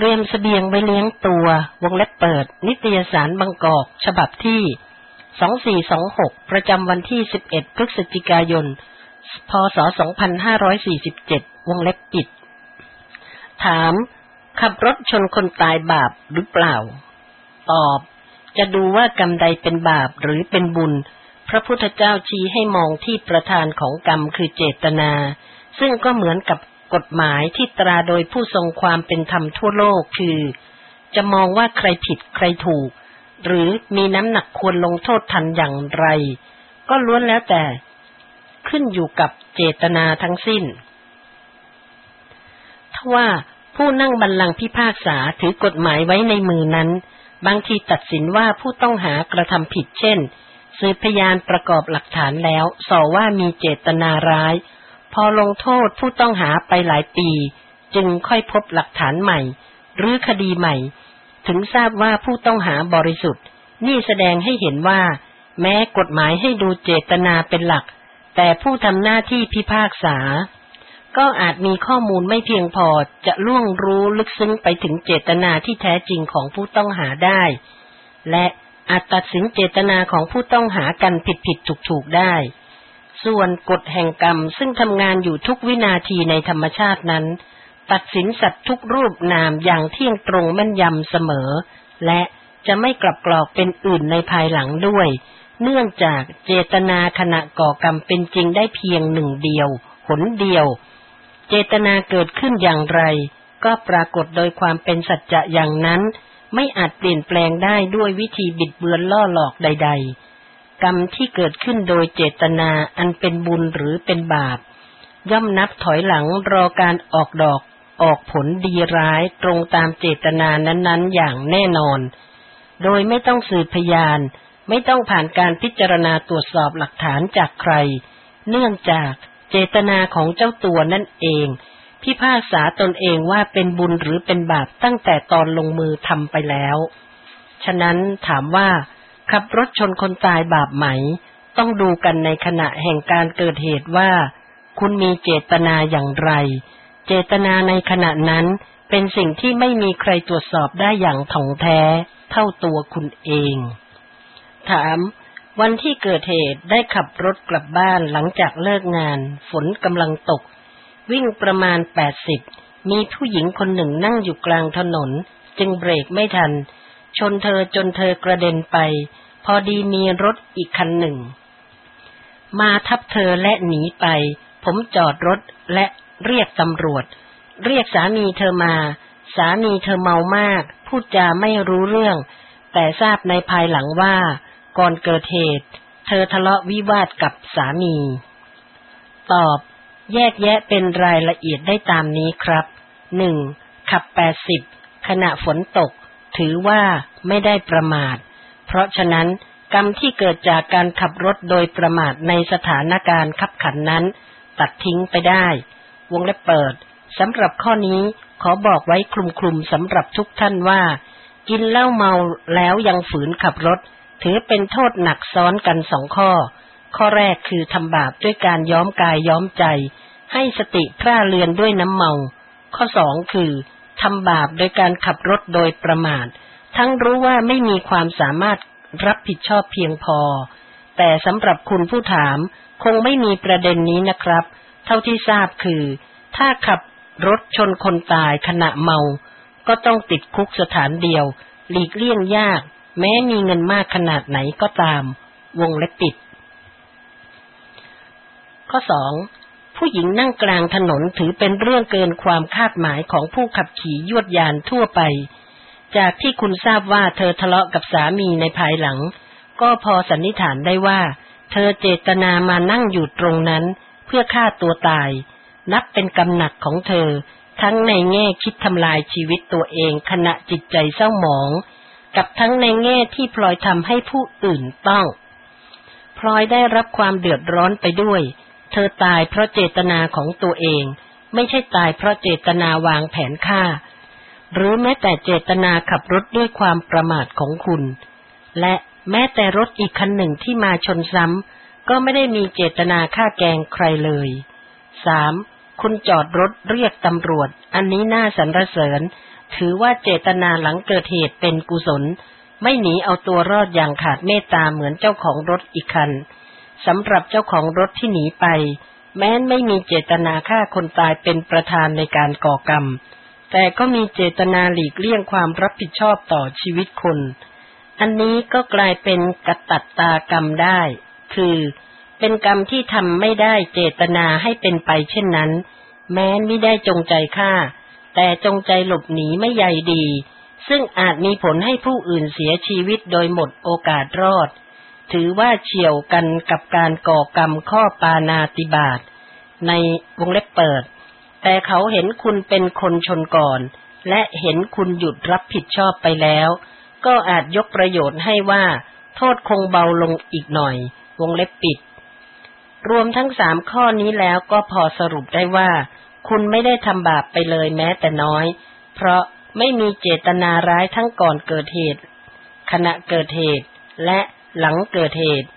เตรียมสเสบียงไว้เลี้ยงตัว วงเล็บเปิด นิตยสารบางกอก ฉบับที่ 2426 ประจำวันที่ 11 พฤศจิกายน พศ 2547 วงเล็บปิด ถาม ขับรถชนคนตายบาปหรือเปล่า ตอบ จะดูว่ากรรมใดเป็นบาปหรือเป็นบุญ พระพุทธเจ้าชี้ให้มองที่ประธานของกรรมคือเจตนา ซึ่งก็เหมือนกับ กฎหมายที่ตราโดยผู้ทรงความเป็นธรรมทั่วโลกคือ จะมองว่าใครผิดใครถูก หรือมีน้ำหนักควรลงโทษทันอย่างไร ก็ล้วนแล้วแต่ ขึ้นอยู่กับเจตนาทั้งสิ้นทว่าผู้นั่งบัลลังก์พิพากษาถือกฎหมายไว้ในมือนั้น บางทีตัดสินว่าผู้ต้องหากระทำผิดเช่น สืบพยานประกอบหลักฐานแล้วสอว่ามีเจตนาร้าย พอลงโทษผู้ต้องหาไปหลายปี จึงค่อยพบหลักฐานใหม่ หรือคดีใหม่ ถึงทราบว่าผู้ต้องหาบริสุทธิ์ นี่แสดงให้เห็นว่า แม้กฎหมายให้ดูเจตนาเป็นหลัก แต่ผู้ทำหน้าที่พิพากษา ก็อาจมีข้อมูลไม่เพียงพอจะล่วงรู้ลึกซึ้งไปถึงเจตนาที่แท้จริงของผู้ต้องหาได้ และอาจตัดสินเจตนาของผู้ต้องหากันผิดผิดถูกถูกได้ ส่วนกฎแห่งกรรมซึ่งทำงานอยู่ทุกวินาทีในธรรมชาตินั้น ตัดสินสัตว์ทุกรูปนามอย่างเที่ยงตรงแม่นยำเสมอ และจะไม่กลับกรอกเป็นอื่นในภายหลังด้วย เนื่องจากเจตนาขณะก่อกรรมเป็นจริงได้เพียงหนึ่งเดียวหนเดียว เจตนาเกิดขึ้นอย่างไร ก็ปรากฏโดยความเป็นสัจจะอย่างนั้น ไม่อาจเปลี่ยนแปลงได้ด้วยวิธีบิดเบือนล่อหลอกใด ๆ กรรมที่เกิดขึ้นโดยเจตนาอันเป็นบุญหรือเป็นบาป ย่อมนับถอยหลังรอการออกดอกออกผลดีร้ายตรงตามเจตนานั้นๆ อย่างแน่นอน โดยไม่ต้องสืบพยาน ไม่ต้องผ่านการพิจารณาตรวจสอบหลักฐานจากใคร เนื่องจากเจตนาของเจ้าตัวนั่นเอง พิพากษาตนเองว่าเป็นบุญหรือเป็นบาปตั้งแต่ตอนลงมือทำไปแล้ว ฉะนั้นถามว่า ขับรถชนคนตายบาปไหม ต้องดูกันในขณะแห่งการเกิดเหตุว่า คุณมีเจตนาอย่างไร เจตนาในขณะนั้นเป็นสิ่งที่ไม่มีใครตรวจสอบได้อย่างถ่องแท้ เท่าตัวคุณเอง ถาม วันที่เกิดเหตุได้ขับรถกลับบ้านหลังจากเลิกงาน ฝนกำลังตก วิ่งประมาณแปดสิบมีผู้หญิงคนหนึ่งนั่งอยู่กลางถนน จึงเบรกไม่ทัน ชนเธอจนเธอกระเด็นไป พอดีมีรถอีกคันหนึ่ง มาทับเธอและหนีไป ผมจอดรถและเรียกตำรวจ เรียกสามีเธอมา สามีเธอเมามาก พูดจาไม่รู้เรื่อง แต่ทราบในภายหลังว่า ก่อนเกิดเหตุ เธอทะเลาะวิวาทกับสามี ตอบ แยกแยะเป็นรายละเอียดได้ตามนี้ครับหนึ่งขับแปดสิบขณะฝนตก ถือว่าไม่ได้ประมาท เพราะฉะนั้นกรรมที่เกิดจากการขับรถโดยประมาทในสถานการณ์ขับขันนั้น ตัดทิ้งไปได้ วงเล็บเปิดสำหรับข้อนี้ขอบอกไว้คลุมๆสำหรับทุกท่านว่า กินเหล้าเมาแล้วยังฝืนขับรถ ถือเป็นโทษหนักซ้อนกันสองข้อ ข้อแรกคือทำบาปด้วยการย้อมกายย้อมใจ ให้สติพร่าเลือนด้วยน้ำเมา ข้อสองคือ ทำบาปโดยการขับรถโดยประมาท ทั้งรู้ว่าไม่มีความสามารถรับผิดชอบเพียงพอ แต่สำหรับคุณผู้ถามคงไม่มีประเด็นนี้นะครับ เท่าที่ทราบคือ ถ้าขับรถชนคนตายขณะเมา ก็ต้องติดคุกสถานเดียว หลีกเลี่ยงยาก แม้มีเงินมากขนาดไหนก็ตาม วงเล็บปิด ข้อสอง ผู้หญิงนั่งกลางถนนถือเป็นเรื่องเกินความคาดหมายของผู้ขับขี่ยวดยานทั่วไป จากที่คุณทราบว่าเธอทะเลาะกับสามีในภายหลัง ก็พอสันนิษฐานได้ว่า เธอเจตนามานั่งอยู่ตรงนั้น เพื่อฆ่าตัวตาย นับเป็นกำหนักของเธอ ทั้งในแง่คิดทำลายชีวิตตัวเองขณะจิตใจเศร้าหมอง กับทั้งในแง่ที่พลอยทำให้ผู้อื่นต้อง พลอยได้รับความเดือดร้อนไปด้วย เธอตายเพราะเจตนาของตัวเอง ไม่ใช่ตายเพราะเจตนาวางแผนฆ่า หรือแม้แต่เจตนาขับรถด้วยความประมาทของคุณ และแม้แต่รถอีกคันหนึ่งที่มาชนซ้ำก็ไม่ได้มีเจตนาฆ่าแกงใครเลยสามคุณจอดรถเรียกตำรวจ อันนี้น่าสรรเสริญ ถือว่าเจตนาหลังเกิดเหตุเป็นกุศล ไม่หนีเอาตัวรอดอย่างขาดเมตตาเหมือนเจ้าของรถอีกคัน สำหรับเจ้าของรถที่หนีไป แม้นไม่มีเจตนาฆ่าคนตายเป็นประธานในการก่อกรรม แต่ก็มีเจตนาหลีกเลี่ยงความรับผิดชอบต่อชีวิตคน อันนี้ก็กลายเป็นกตัตตากรรมได้ คือเป็นกรรมที่ทำไม่ได้เจตนาให้เป็นไปเช่นนั้น แม้นไม่ได้จงใจฆ่า แต่จงใจหลบหนีไม่ใยดี ซึ่งอาจมีผลให้ผู้อื่นเสียชีวิตโดยหมดโอกาสรอด ถือว่าเฉียวกันกับการก่อกรรมข้อปานาติบาตในวงเล็บเปิด แต่เขาเห็นคุณเป็นคนชนก่อน และเห็นคุณหยุดรับผิดชอบไปแล้ว ก็อาจยกประโยชน์ให้ว่า โทษคงเบาลงอีกหน่อย วงเล็บปิด รวมทั้งสามข้อนี้แล้วก็พอสรุปได้ว่า คุณไม่ได้ทำบาปไปเลยแม้แต่น้อย เพราะไม่มีเจตนาร้ายทั้งก่อนเกิดเหตุ ขณะเกิดเหตุและ หลังเกิดเหตุ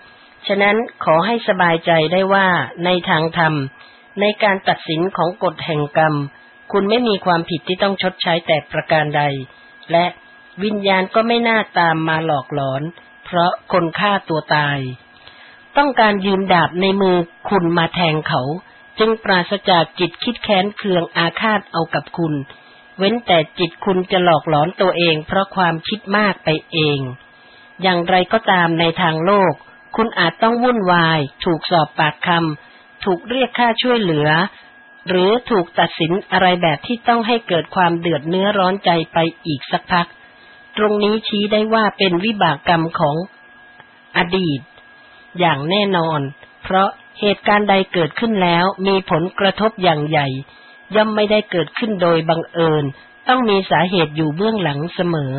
ฉะนั้นขอให้สบายใจได้ว่าในทางธรรม ในการตัดสินของกฎแห่งกรรม คุณไม่มีความผิดที่ต้องชดใช้แต่ประการใด และวิญญาณก็ไม่น่าตามมาหลอกหลอน เพราะคนฆ่าตัวตาย ต้องการยืมดาบในมือคุณมาแทงเขา จึงปราศจากจิตคิดแค้นเคืองอาฆาตเอากับคุณ เว้นแต่จิตคุณจะหลอกหลอนตัวเอง เพราะความคิดมากไปเอง อย่างไรก็ตามในทางโลก คุณอาจต้องวุ่นวาย ถูกสอบปากคำถูกเรียกค่าช่วยเหลือ หรือถูกตัดสินอะไรแบบที่ต้องให้เกิดความเดือดเนื้อร้อนใจไปอีกสักพัก ตรงนี้ชี้ได้ว่าเป็นวิบากกรรมของอดีต อย่างแน่นอน เพราะเหตุการณ์ใดเกิดขึ้นแล้วมีผลกระทบอย่างใหญ่ ย่อมไม่ได้เกิดขึ้นโดยบังเอิญ ต้องมีสาเหตุอยู่เบื้องหลังเสมอ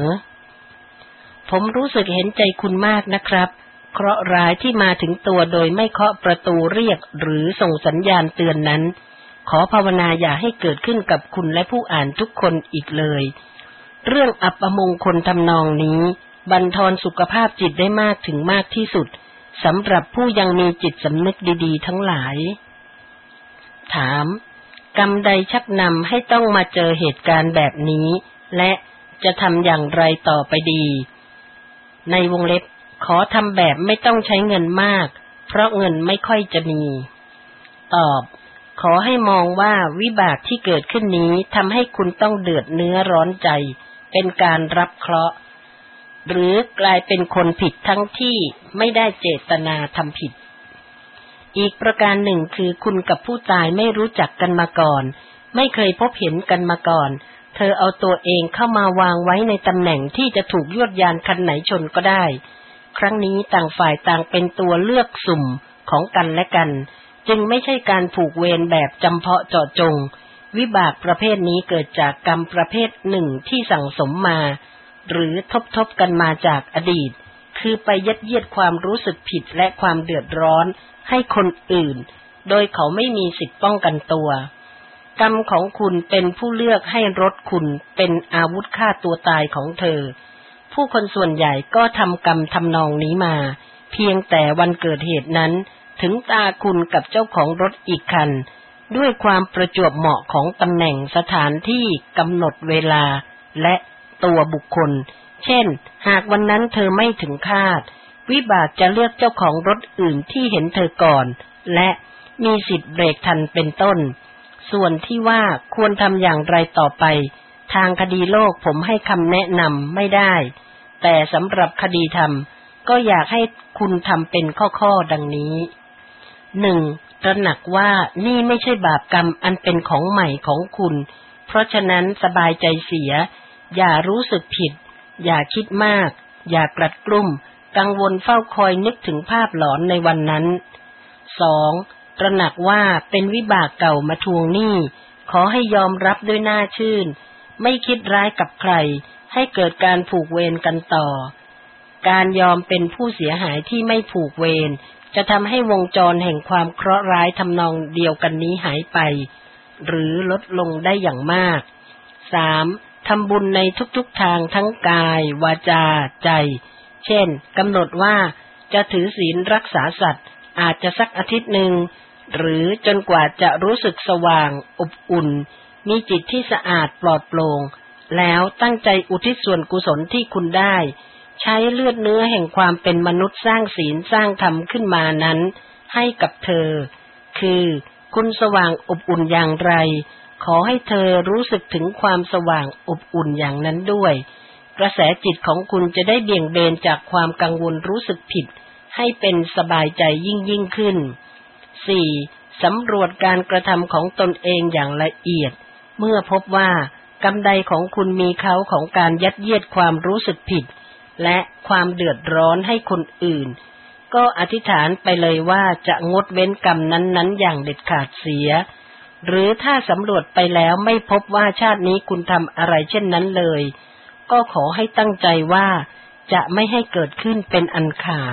ผมรู้สึกเห็นใจคุณมากนะครับ เคราะร้ายที่มาถึงตัวโดยไม่เคาะประตูเรียกหรือส่งสัญญาณเตือนนั้น ขอภาวนาอย่าให้เกิดขึ้นกับคุณและผู้อ่านทุกคนอีกเลย เรื่องอัปมงคลทำนองนี้ บันทอนสุขภาพจิตได้มากถึงมากที่สุดสำหรับผู้ยังมีจิตสำนึกดี ๆ ทั้งหลาย ถาม กรรมใดชักนำให้ต้องมาเจอเหตุการณ์แบบนี้ และจะทำอย่างไรต่อไปดี ในวงเล็บขอทำแบบไม่ต้องใช้เงินมาก เพราะเงินไม่ค่อยจะมี ตอบ ขอให้มองว่าวิบากที่เกิดขึ้นนี้ทำให้คุณต้องเดือดเนื้อร้อนใจ เป็นการรับเคราะห์ หรือกลายเป็นคนผิดทั้งที่ไม่ได้เจตนาทำผิด อีกประการหนึ่งคือคุณกับผู้ตายไม่รู้จักกันมาก่อน ไม่เคยพบเห็นกันมาก่อน เธอเอาตัวเองเข้ามาวางไว้ในตำแหน่งที่จะถูกยวดยานคันไหนชนก็ได้ ครั้งนี้ต่างฝ่ายต่างเป็นตัวเลือกสุ่มของกันและกัน จึงไม่ใช่การผูกเวรแบบจำเพาะเจาะจง วิบากประเภทนี้เกิดจากกรรมประเภทหนึ่งที่สั่งสมมา หรือทบทบกันมาจากอดีต คือไปยัดเยียดความรู้สึกผิดและความเดือดร้อนให้คนอื่น โดยเขาไม่มีสิทธิ์ป้องกันตัว กรรมของคุณเป็นผู้เลือกให้รถคุณเป็นอาวุธฆ่าตัวตายของเธอ ผู้คนส่วนใหญ่ก็ทำกรรมทำนองนี้มา เพียงแต่วันเกิดเหตุนั้น ถึงตาคุณกับเจ้าของรถอีกคัน ด้วยความประจวบเหมาะของตำแหน่งสถานที่กำหนดเวลาและตัวบุคคล เช่น หากวันนั้นเธอไม่ถึงคาด วิบากจะเลือกเจ้าของรถอื่นที่เห็นเธอก่อน และมีสิทธิ์เบรกทันเป็นต้น ส่วนที่ว่าควรทำอย่างไรต่อไป ทางคดีโลกผมให้คำแนะนำไม่ได้ แต่สำหรับคดีธรรม ก็อยากให้คุณทำเป็นข้อๆดังนี้หนึ่งตระหนักว่านี่ไม่ใช่บาปกรรมอันเป็นของใหม่ของคุณ เพราะฉะนั้นสบายใจเสีย อย่ารู้สึกผิด อย่าคิดมาก อย่ากรัดกลุ้มกังวลเฝ้าคอยนึกถึงภาพหลอนในวันนั้นสอง ตระหนักว่าเป็นวิบากเก่ามาทวงหนี้ขอให้ยอมรับด้วยหน้าชื่น ไม่คิดร้ายกับใคร ให้เกิดการผูกเวรกันต่อ การยอมเป็นผู้เสียหายที่ไม่ผูกเวรจะทำให้วงจรแห่งความเคราะห์ร้ายทำนองเดียวกันนี้หายไป หรือลดลงได้อย่างมากสามทำบุญในทุกๆทางทั้งกาย วาจา ใจ เช่นกำหนดว่าจะถือศีลรักษาสัตว์ อาจจะสักอาทิตย์หนึ่ง หรือจนกว่าจะรู้สึกสว่าง อบอุ่น มีจิตที่สะอาดปลอดโปร่ง แล้วตั้งใจอุทิศส่วนกุศลที่คุณได้ ใช้เลือดเนื้อแห่งความเป็นมนุษย์สร้างศีลสร้างธรรมขึ้นมานั้น ให้กับเธอ คือคุณสว่างอบอุ่นอย่างไร ขอให้เธอรู้สึกถึงความสว่างอบอุ่นอย่างนั้นด้วย กระแสจิตของคุณจะได้เบี่ยงเบนจากความกังวลรู้สึกผิด ให้เป็นสบายใจยิ่งยิ่งขึ้น 4. สำรวจการกระทำของตนเองอย่างละเอียด เมื่อพบว่ากำใดของคุณมีเขาของการยัดเยียดความรู้สึกผิด และความเดือดร้อนให้คนอื่น ก็อธิษฐานไปเลยว่าจะงดเว้นกรรมนั้นๆ อย่างเด็ดขาดเสีย หรือถ้าสำรวจไปแล้วไม่พบว่าชาตินี้คุณทำอะไรเช่นนั้นเลย ก็ขอให้ตั้งใจว่าจะไม่ให้เกิดขึ้นเป็นอันขาด